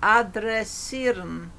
adressieren